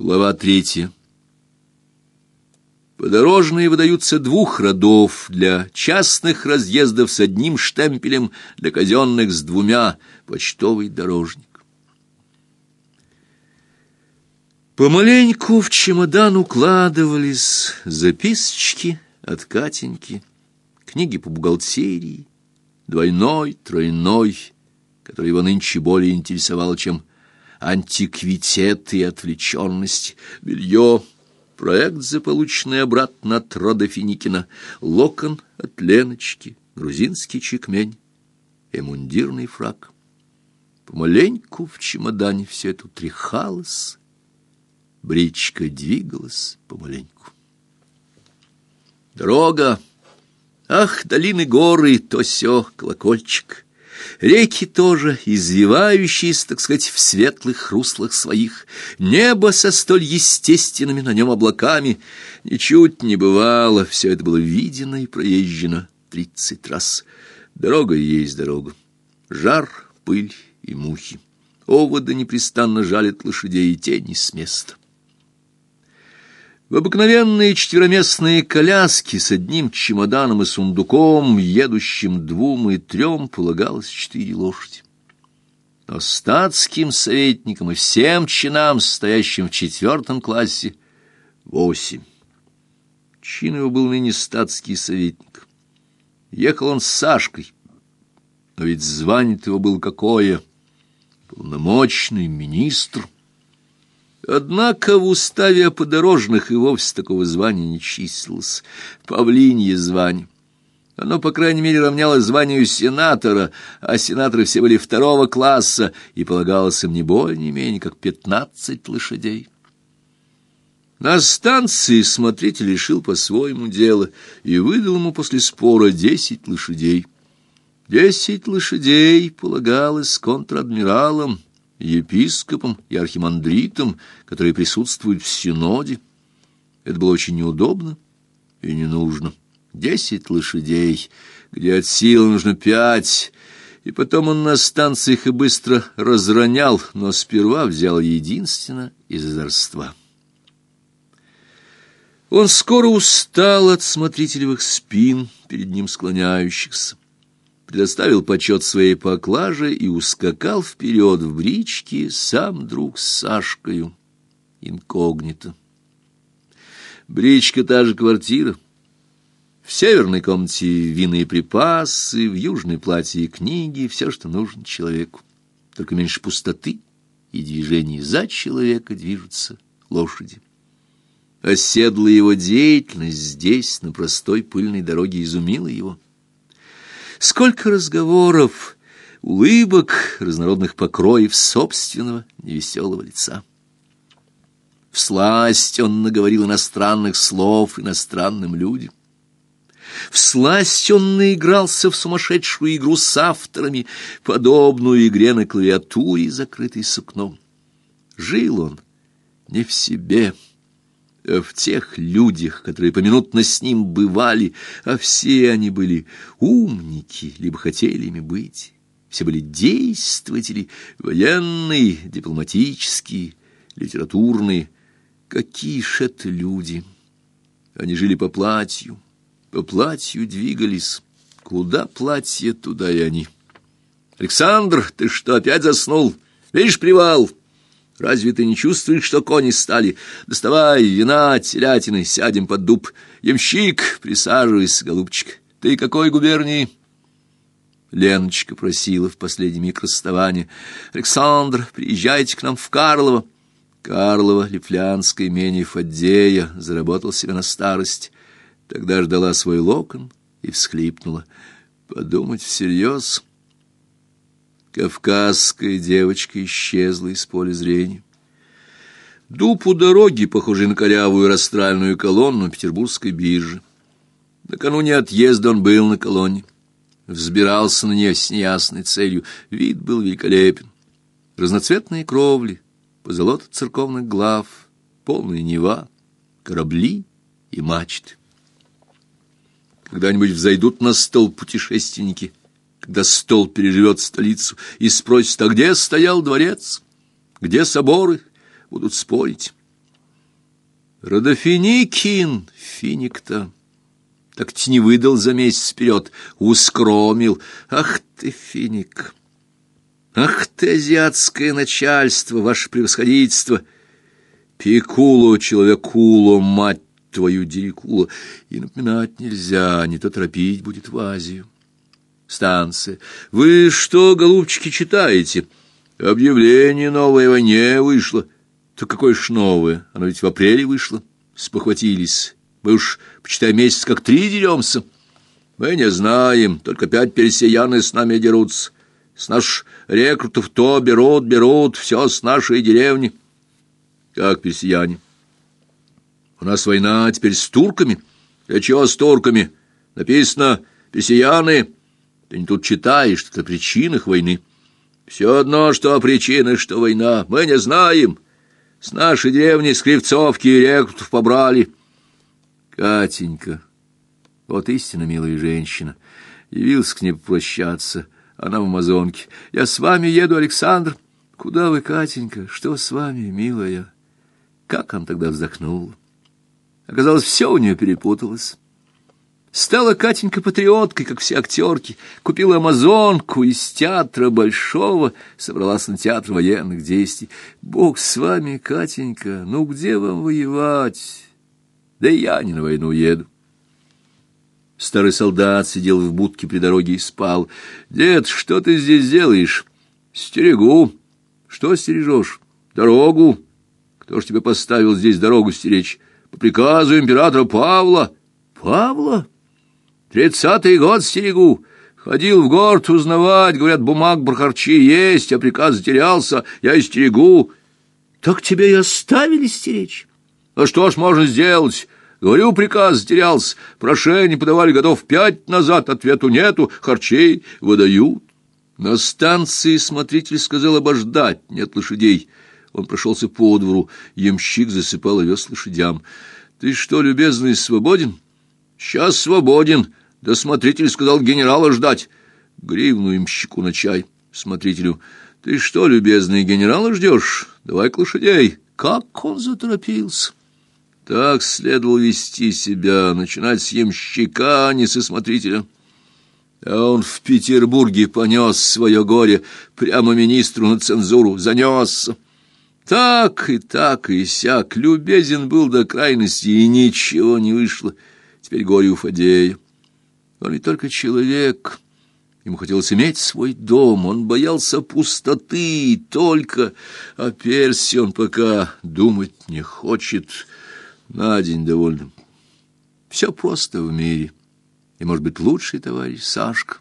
Глава третья. Подорожные выдаются двух родов для частных разъездов с одним штемпелем, для казенных с двумя, почтовый дорожник. Помаленьку в чемодан укладывались записочки от Катеньки, книги по бухгалтерии, двойной, тройной, который его нынче более интересовал, чем антиквитеты и отвлеченность, белье, проект, заполученный обратно от рода Финикина, локон от Леночки, грузинский чекмень и мундирный фраг. Помаленьку в чемодане все это тряхалось, бричка двигалась помаленьку. Дорога! Ах, долины горы, то сё, колокольчик! Реки тоже, извивающиеся, так сказать, в светлых руслах своих, небо со столь естественными на нем облаками, ничуть не бывало, все это было видено и проезжено тридцать раз. Дорога и есть дорога. Жар, пыль и мухи. Оводы непрестанно жалят лошадей и тени с места. В обыкновенные четвероместные коляски с одним чемоданом и сундуком, едущим двум и трем, полагалось четыре лошади. Но статским советникам и всем чинам, стоящим в четвертом классе, восемь. Чин его был ныне статский советник. Ехал он с Сашкой, но ведь звание его было какое? Полномочный министр — Однако в уставе о подорожных и вовсе такого звания не числилось. Павлинье звание. Оно, по крайней мере, равнялось званию сенатора, а сенаторы все были второго класса, и полагалось им не более, не менее, как пятнадцать лошадей. На станции смотритель решил по-своему дело и выдал ему после спора десять лошадей. Десять лошадей полагалось контр-адмиралам, епископом и архимандритом, которые присутствуют в синоде. Это было очень неудобно и не нужно. Десять лошадей, где от силы нужно пять, и потом он на станциях и быстро разронял, но сперва взял единственно из озорства. Он скоро устал от смотрителевых спин, перед ним склоняющихся предоставил почет своей поклаже и ускакал вперед в бричке сам друг с Сашкою, инкогнито. Бричка та же квартира. В северной комнате винные припасы, в южной платье и книги, все, что нужно человеку. Только меньше пустоты и движений за человека движутся лошади. Оседлая его деятельность здесь, на простой пыльной дороге, изумила его. Сколько разговоров, улыбок, разнородных покроев собственного невеселого лица. В сласть он наговорил иностранных слов иностранным людям. В сласть он наигрался в сумасшедшую игру с авторами, подобную игре на клавиатуре, закрытой сукном. Жил он не в себе, — в тех людях, которые поминутно с ним бывали, а все они были умники, либо хотели ими быть. Все были действователи, военные, дипломатические, литературные. Какие ж это люди! Они жили по платью, по платью двигались. Куда платье, туда и они. «Александр, ты что, опять заснул? Видишь привал?» Разве ты не чувствуешь, что кони стали? Доставай вина, телятины, сядем под дуб. Ямщик, присаживайся, голубчик. Ты какой губернии?» Леночка просила в последний миг расставания. «Александр, приезжайте к нам в Карлово». Карлова, Лифлянское имение Фаддея, заработал себе на старость. Тогда ждала свой локон и всхлипнула. Подумать всерьез... Кавказская девочка исчезла из поля зрения. Дуб у дороги, похожий на корявую растральную колонну петербургской биржи. Накануне отъезда он был на колонне. Взбирался на нее с неясной целью. Вид был великолепен. Разноцветные кровли, позолота церковных глав, полная нева, корабли и мачты. Когда-нибудь взойдут на стол путешественники когда стол переживет столицу, и спросит, а где стоял дворец, где соборы, будут спорить. Родофиникин, финик-то. Так не выдал за месяц вперед, ускромил. Ах ты, финик! Ах ты, азиатское начальство, ваше превосходительство! Пикулу, человекулу, мать твою дерекулу, и напоминать нельзя, не то торопить будет в Азию. Станция. Вы что, голубчики, читаете? Объявление новое о войне вышло. То какое ж новое? Оно ведь в апреле вышло. Спохватились. Мы уж, почитай, месяц как три деремся. Мы не знаем, только пять персияны с нами дерутся. С наших рекрутов то берут, берут, все с нашей деревни. Как персияне? У нас война теперь с турками. Для чего с турками? Написано «персияны». Ты не тут читаешь, что о причинах войны. Все одно, что о причинах, что война. Мы не знаем. С нашей деревни с Кривцовки и рекрутов побрали. Катенька, вот истинно милая женщина. Явился к ней попрощаться. Она в Амазонке. Я с вами еду, Александр. Куда вы, Катенька? Что с вами, милая? Как он тогда вздохнул. Оказалось, все у нее перепуталось. Стала Катенька патриоткой, как все актерки, купила амазонку из театра Большого, собралась на театр военных действий. Бог с вами, Катенька, ну где вам воевать? Да и я не на войну еду. Старый солдат сидел в будке при дороге и спал. «Дед, что ты здесь делаешь?» «Стерегу». «Что стережешь?» «Дорогу». «Кто ж тебе поставил здесь дорогу стеречь?» «По приказу императора Павла». «Павла?» Тридцатый год стерегу. Ходил в город узнавать, говорят, бумаг бархарчи есть, а приказ затерялся, я и стерегу. Так тебя и оставили стеречь. А что ж можно сделать? Говорю, приказ затерялся, прошение подавали годов пять назад, ответу нету, харчей выдают. На станции смотритель сказал обождать, нет лошадей. Он прошелся по двору, ямщик засыпал овес лошадям. — Ты что, любезный, свободен? — Сейчас свободен, да смотритель сказал генерала ждать. Гривну имщику на чай. Смотрителю. Ты что, любезный, генерала ждешь? Давай к лошадей. Как он заторопился. Так следовало вести себя, начинать с ямщика, а не со смотрителя. А он в Петербурге понес свое горе прямо министру на цензуру, занесся. Так и так и сяк, любезен был до крайности, и ничего не вышло. Теперь горе у Фадея. Он ведь только человек. Ему хотелось иметь свой дом, он боялся пустоты, только о Персе он пока думать не хочет. На день довольно. Все просто в мире. И, может быть, лучший товарищ Сашка.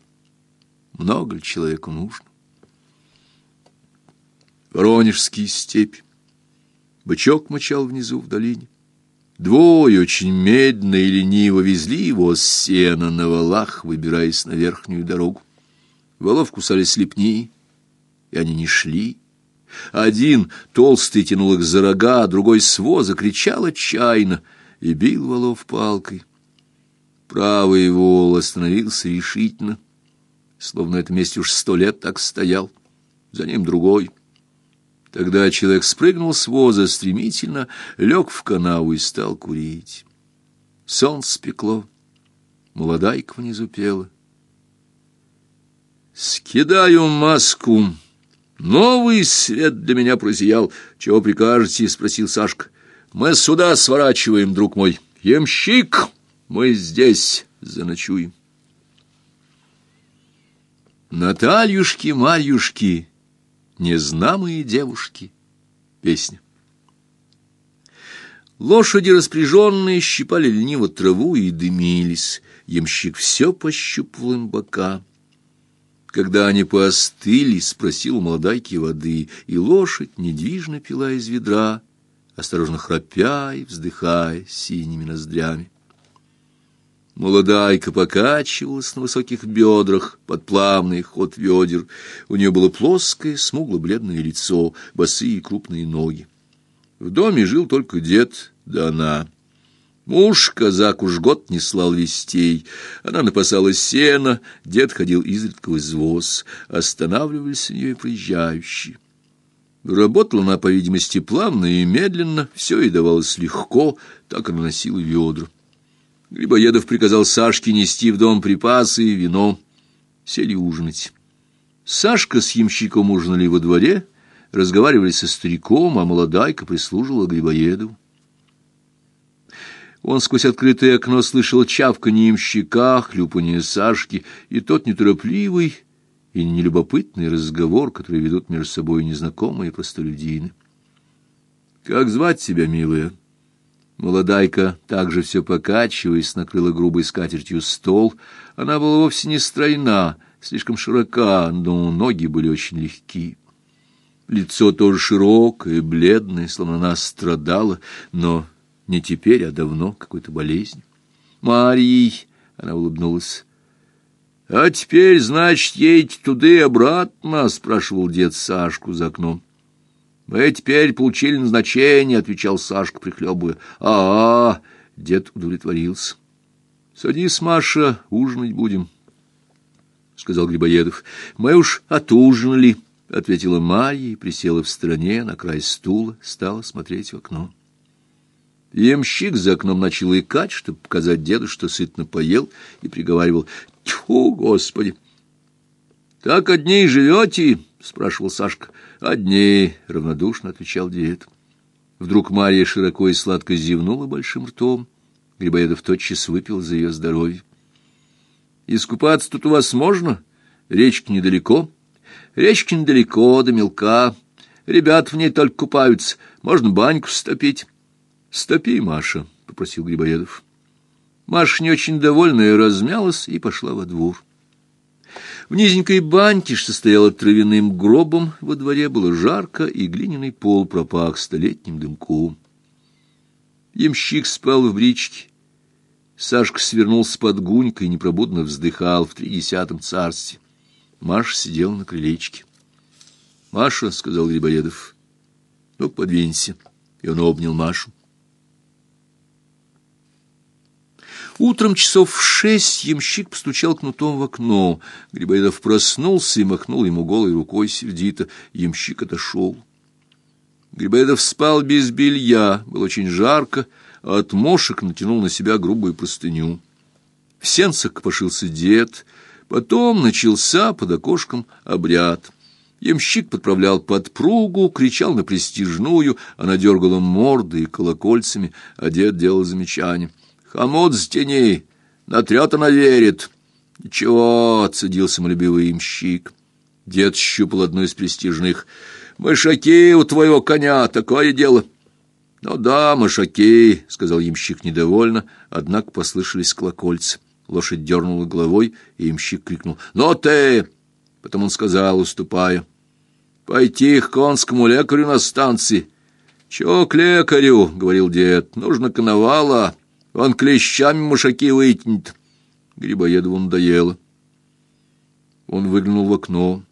Много ли человеку нужно? Воронежский степь. Бычок мычал внизу в долине. Двое очень медленно и лениво везли его с сена на валах, выбираясь на верхнюю дорогу. Волов кусали слепни, и они не шли. Один толстый тянул их за рога, а другой с воза кричал отчаянно и бил волов палкой. Правый вол остановился решительно, словно на этом месте уж сто лет так стоял. За ним другой — Тогда человек спрыгнул с воза стремительно, лег в канаву и стал курить. Солнце пекло, молодайка внизу пела. «Скидаю маску. Новый свет для меня прозиял. Чего прикажете?» — спросил Сашка. «Мы сюда сворачиваем, друг мой. Ямщик, мы здесь заночуем». Натальюшки, Марьюшки, Незнамые девушки. Песня. Лошади, распряженные, щипали лениво траву и дымились. Ямщик все пощупывал им бока. Когда они поостыли, спросил у молодайки воды, и лошадь недвижно пила из ведра, осторожно храпя и вздыхая синими ноздрями. Молодайка покачивалась на высоких бедрах под плавный ход ведер. У нее было плоское, смугло-бледное лицо, босые крупные ноги. В доме жил только дед, да она. Муж, казак, уж год не слал вестей. Она напасала сена, дед ходил изредка в извоз. Останавливались у нее проезжающие. Работала она, по видимости, плавно и медленно, все и давалось легко, так она носила ведра. Грибоедов приказал Сашке нести в дом припасы и вино. Сели ужинать. Сашка с ямщиком ужинали во дворе, разговаривали со стариком, а молодайка прислуживала Грибоедову. Он сквозь открытое окно слышал чавканье ямщика, хлюпанье Сашки, и тот неторопливый и нелюбопытный разговор, который ведут между собой незнакомые простолюдины. «Как звать тебя, милая?» Молодайка, также все покачиваясь, накрыла грубой скатертью стол. Она была вовсе не стройна, слишком широка, но ноги были очень легки. Лицо тоже широкое, бледное, словно она страдала, но не теперь, а давно, какой-то болезнь. «Марий!» — она улыбнулась. «А теперь, значит, едете туда и обратно?» — спрашивал дед Сашку за окном. «Мы теперь получили назначение», — отвечал Сашка, прихлебывая. «А-а!» — дед удовлетворился. «Садись, Маша, ужинать будем», — сказал Грибоедов. «Мы уж отужинали», — ответила Марья и присела в стороне на край стула, стала смотреть в окно. Ямщик за окном начал икать, чтобы показать деду, что сытно поел, и приговаривал «Тьфу, Господи!» «Так одни и живете?» — спрашивал Сашка. «Одни», — равнодушно отвечал дед. Вдруг Марья широко и сладко зевнула большим ртом. Грибоедов тотчас выпил за ее здоровье. «Искупаться тут у вас можно? Речка недалеко?» «Речка недалеко, да мелка. Ребят в ней только купаются. Можно баньку стопить». «Стопи, Маша», — попросил Грибоедов. Маша не очень довольная размялась и пошла во двор. В низенькой баньке, что стояла травяным гробом, во дворе было жарко, и глиняный пол пропах столетним дымком. Ямщик спал в бричке. Сашка свернулся под гунькой и непробудно вздыхал в тридесятом царстве. Маша сидела на крылечке. — Маша, — сказал Грибоедов, — ну, подвинься. И он обнял Машу. Утром часов в шесть ямщик постучал кнутом в окно. Грибоедов проснулся и махнул ему голой рукой сердито. Ямщик отошел. Грибоедов спал без белья, было очень жарко, а от мошек натянул на себя грубую простыню. В сенцах копошился дед, потом начался под окошком обряд. Ямщик подправлял подпругу, кричал на престижную, она дергала мордой и колокольцами, а дед делал замечание — Хомут с тени, натрет она верит. Ничего, отсадил самолюбивый имщик. Дед щупал одну из престижных. Мышаки у твоего коня, такое дело. Ну да, мышаки, сказал имщик недовольно, однако послышались колокольцы. Лошадь дернула головой, и имщик крикнул. «Но ты!» Потом он сказал, уступая. «Пойти к конскому лекарю на станции». «Чего к лекарю?» — говорил дед. «Нужно коновала». Он клещами мышаки вытянет. Грибоедову надоело. Он выглянул в окно.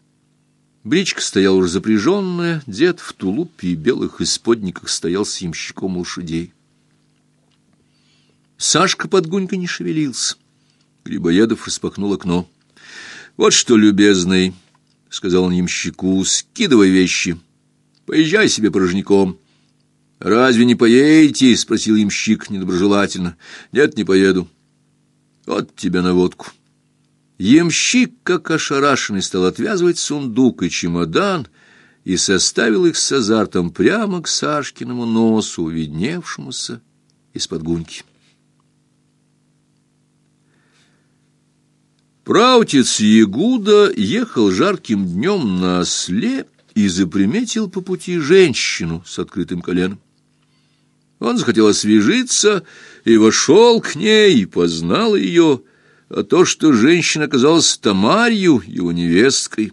Бричка стояла уже запряженная, дед в тулупе и белых исподниках стоял с ямщиком лошадей. Сашка под гунькой не шевелился. Грибоедов распахнул окно. — Вот что, любезный, — сказал он ямщику, — скидывай вещи. Поезжай себе порожняком. «Разве не поедете?» — спросил имщик недоброжелательно. «Нет, не поеду». «Вот тебе на водку». Ямщик, как ошарашенный, стал отвязывать сундук и чемодан и составил их с азартом прямо к Сашкиному носу, видневшемуся из-под гуньки. Праутец Ягуда ехал жарким днем на осле и заприметил по пути женщину с открытым коленом. Он захотел освежиться и вошел к ней, и познал ее, а то, что женщина оказалась Тамарью, его невесткой,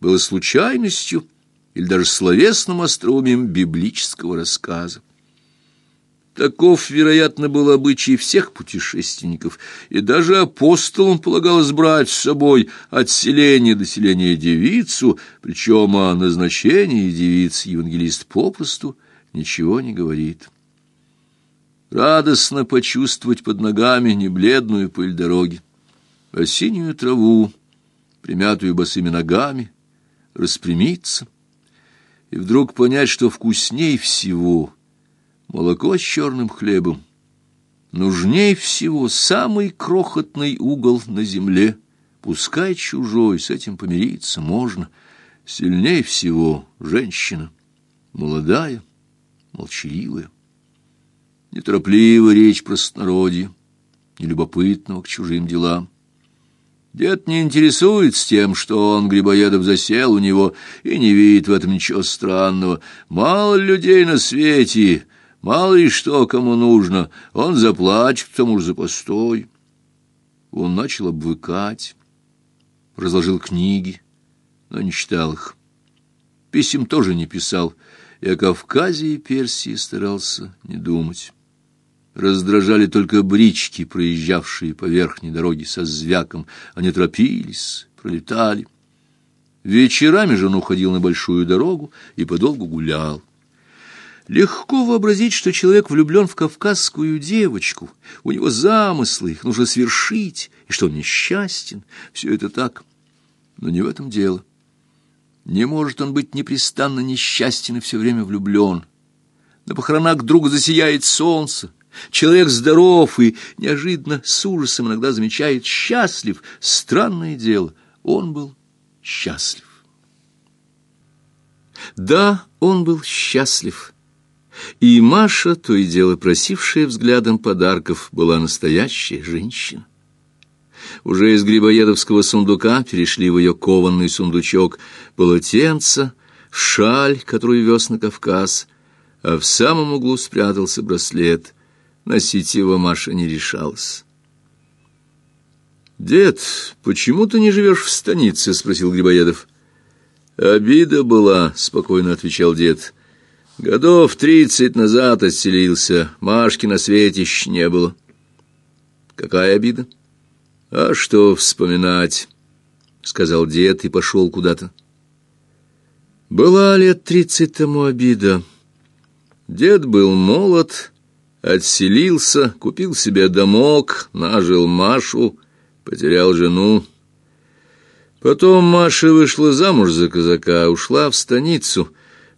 было случайностью или даже словесным остроумием библического рассказа. Таков, вероятно, был обычай всех путешественников, и даже апостолам полагалось брать с собой от селения до селения девицу, причем о назначении девиц евангелист попросту ничего не говорит радостно почувствовать под ногами не бледную пыль дороги, а синюю траву, примятую босыми ногами, распрямиться. и вдруг понять, что вкусней всего молоко с черным хлебом, нужней всего самый крохотный угол на земле, пускай чужой, с этим помириться можно, сильней всего женщина, молодая, молчаливая. Неторопливо речь простонародья, нелюбопытного к чужим делам. Дед не интересуется тем, что он, Грибоедов, засел у него, и не видит в этом ничего странного. Мало людей на свете, мало ли что кому нужно, он заплачет к тому же за постой. Он начал обвыкать, разложил книги, но не читал их. Писем тоже не писал, и о Кавказе и Персии старался не думать. Раздражали только брички, проезжавшие по верхней дороге со звяком. Они торопились, пролетали. Вечерами же он уходил на большую дорогу и подолгу гулял. Легко вообразить, что человек влюблен в кавказскую девочку, у него замыслы, их нужно свершить, и что он несчастен. Все это так, но не в этом дело. Не может он быть непрестанно несчастен и все время влюблен. На похоронах друга засияет солнце, Человек здоров и неожиданно с ужасом иногда замечает счастлив. Странное дело, он был счастлив. Да, он был счастлив. И Маша, то и дело просившая взглядом подарков, была настоящая женщина. Уже из грибоедовского сундука перешли в ее кованный сундучок полотенце, шаль, которую вез на Кавказ, а в самом углу спрятался браслет — Носить его Маша не решалась. «Дед, почему ты не живешь в станице?» — спросил Грибоедов. «Обида была», — спокойно отвечал дед. «Годов тридцать назад отселился, Машки на свете еще не было». «Какая обида?» «А что вспоминать?» — сказал дед и пошел куда-то. Была лет тридцать тому обида. Дед был молод, Отселился, купил себе домок, нажил Машу, потерял жену. Потом Маша вышла замуж за казака, ушла в станицу.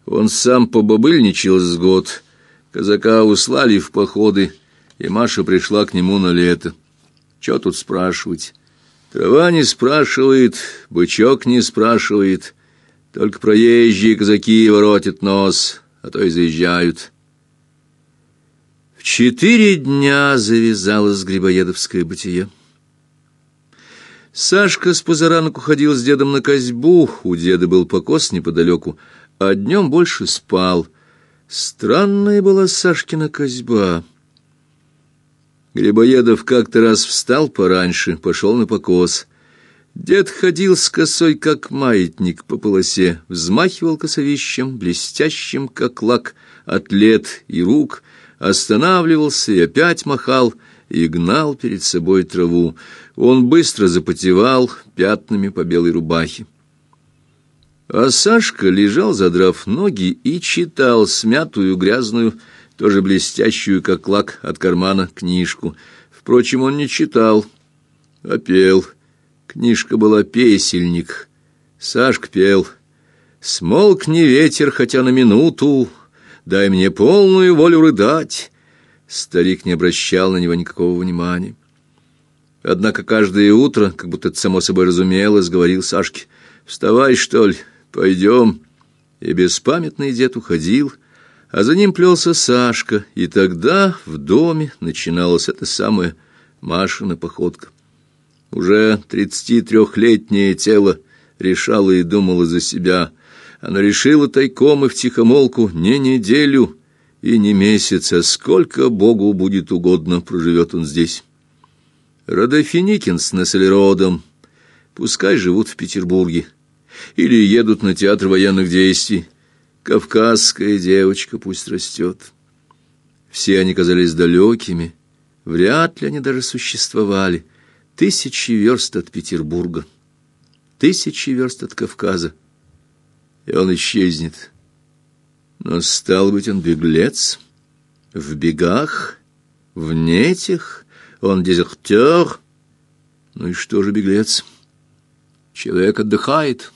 Он сам побобыльничал с год. Казака услали в походы, и Маша пришла к нему на лето. Че тут спрашивать? Трава не спрашивает, бычок не спрашивает. Только проезжие казаки воротят нос, а то и заезжают. Четыре дня завязалось грибоедовское бытие. Сашка с позаранок уходил с дедом на козьбу, у деда был покос неподалеку, а днем больше спал. Странная была Сашкина козьба. Грибоедов как-то раз встал пораньше, пошел на покос. Дед ходил с косой, как маятник, по полосе, взмахивал косовищем, блестящим, как лак, от лет и рук — останавливался и опять махал, и гнал перед собой траву. Он быстро запотевал пятнами по белой рубахе. А Сашка лежал, задрав ноги, и читал смятую, грязную, тоже блестящую, как лак, от кармана книжку. Впрочем, он не читал, а пел. Книжка была «Песельник». Сашка пел «Смолкни ветер, хотя на минуту, дай мне полную волю рыдать. Старик не обращал на него никакого внимания. Однако каждое утро, как будто это само собой разумелось, говорил Сашке, «Вставай, что ли, пойдем». И беспамятный дед уходил, а за ним плелся Сашка, и тогда в доме начиналась эта самая Машина походка. Уже тридцати трехлетнее тело решало и думало за себя — она решила тайком и втихомолку не неделю и не месяц, а сколько Богу будет угодно проживет он здесь. Родофиникин с Населеродом пускай живут в Петербурге или едут на театр военных действий. Кавказская девочка пусть растет. Все они казались далекими, вряд ли они даже существовали. Тысячи верст от Петербурга, тысячи верст от Кавказа и он исчезнет. Но, стал быть, он беглец, в бегах, в нетях, он дезертер. Ну и что же беглец? Человек отдыхает,